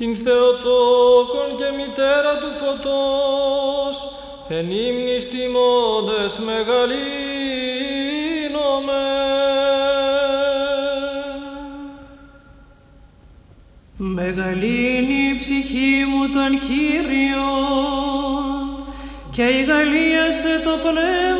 την Θεοτόκον και μητέρα του φωτός, εν ύμνης τιμώντες μεγαλύνομαι. Μεγαλύνει η ψυχή μου τον Κύριο και η σε το πνεύμα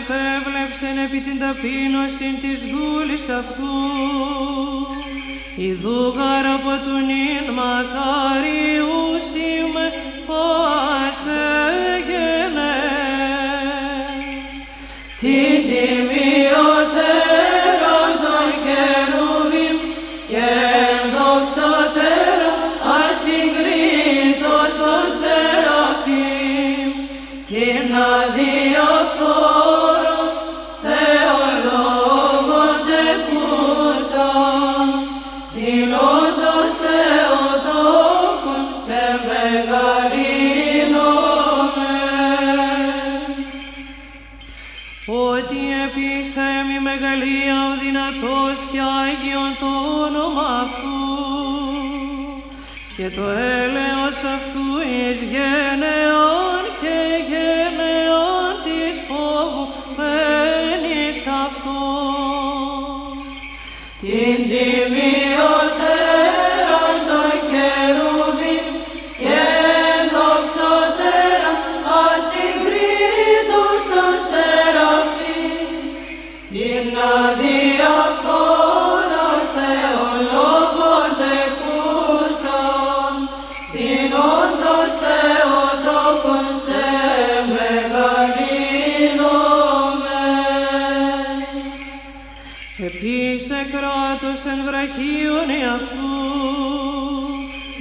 επέβλεψεν επί την ταπείνωση της δούλης αυτού η δούγαρ από του νυν μακάριους είμαι πάσε γενέ. Την τιμιωτέρα των χερουβίμ και δοξωτέρα ασυγκρίτως των Σεραφείμ την αδιαφθόρος ο δυνατός και Άγιον το όνομα αυτού και το έλεος αυτού εις γενεών και γενεών της φόβου μένεις αυτό. Την τιμιωτέρα κράτος εν βραχίων εαυτού,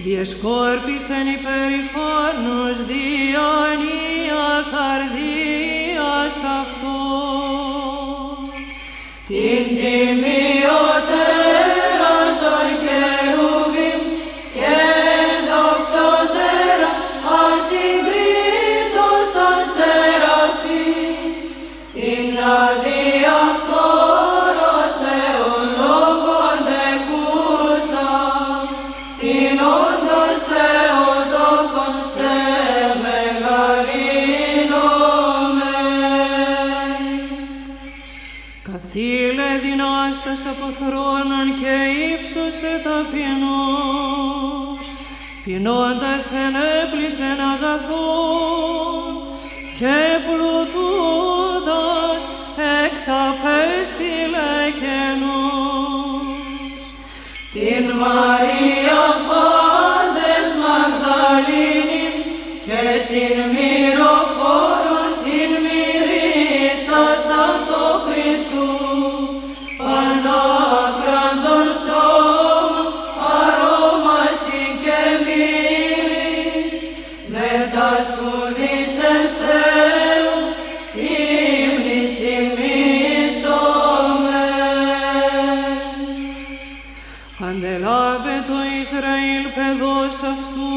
διεσκόρπισεν υπερηφάνους διάνοια καρδίας αυτό. Την τιμιωτέρα Καθήλε δυνάστας από θρόνων και ύψωσε ταπεινός, πεινώντας ενέπλησεν αγαθόν και πλουτούντας εξαπέστειλε κενούς. Την το Ισραήλ παιδός αυτού,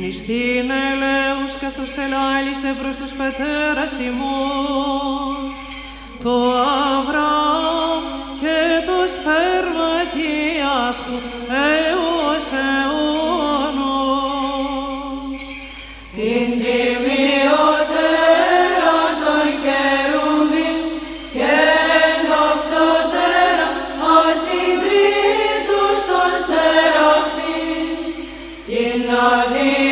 νηστήν ελέους καθώς ελάλησε προς τους πατέρας ημών, το Αβραάμ και το σπέρματι αυτού, nothing.